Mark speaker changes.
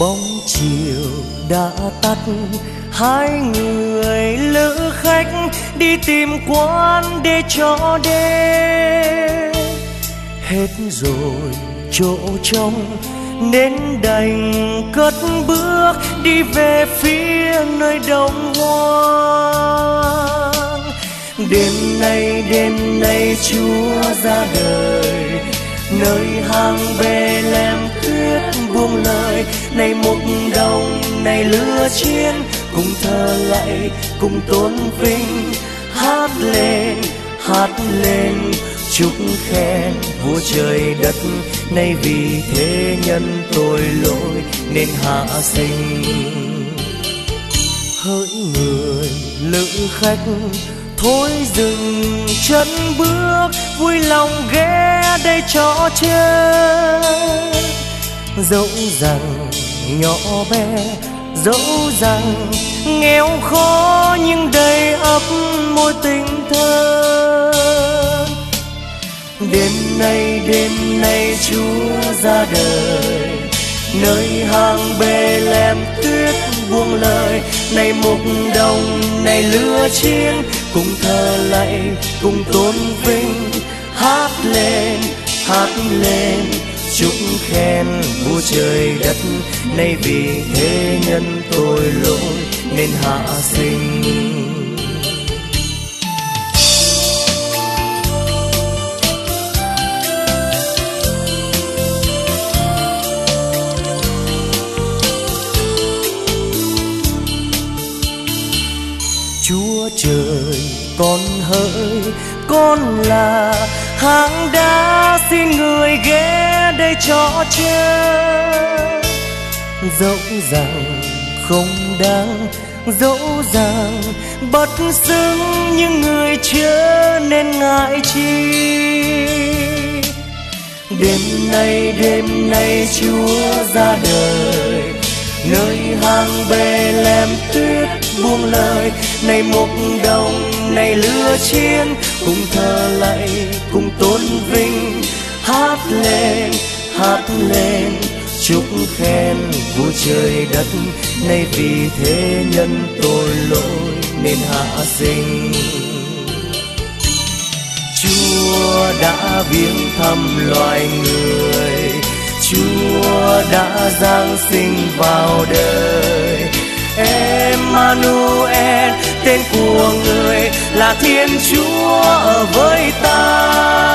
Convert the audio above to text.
Speaker 1: Bóng chiều đã tắt, hai người lữ khách đi tìm quán để cho đêm. Hết rồi chỗ trông nên đành cất bước đi về phía nơi đông hoang. Đêm nay đêm nay chúa ra đời, nơi hang bên buông này một đồng, này lửa chiến, cùng thơ lạy, cùng tôn vinh. Hát lên hát lên, chúc khen vua trời đất. Nay vì thế nhân tội lỗi, nên hạ sinh. Hỡi người, lữ khách, thôi dừng chân bước, vui lòng ghé đây cho chơi dẫu rằng nhỏ bé, dẫu rằng nghèo khó, nhưng đầy ấp môi tình thơ. Đêm nay đêm nay chúa ra đời, nơi hàng bề lem tuyết buông lời. Này mục đồng, này lửa chiến cùng thờ lạy cùng tôn vinh. Hát lên hát lên chúc khen vua trời đất, nay vì thế nhân tôi lỗi nên hạ sinh. Chúa trời, con hỡi, con là hang đá xin người ghé đây cho chơi dẫu rằng không đáng dẫu rằng bất xứng những người chớ nên ngại chi. Đêm nay đêm nay chúa ra đời, nơi hang bê lem tuyết buông lời. Này một đồng, này lửa chiến cùng thờ lạy cùng tôn vinh, hát lên hát lên. Chúc khen vua trời đất, nay vì thế nhân tội lỗi nên hạ sinh. Chúa đã viếng thăm loài người. Chúa đã giáng sinh vào đời. Emmanuel, tên của người là Thiên Chúa ở với ta.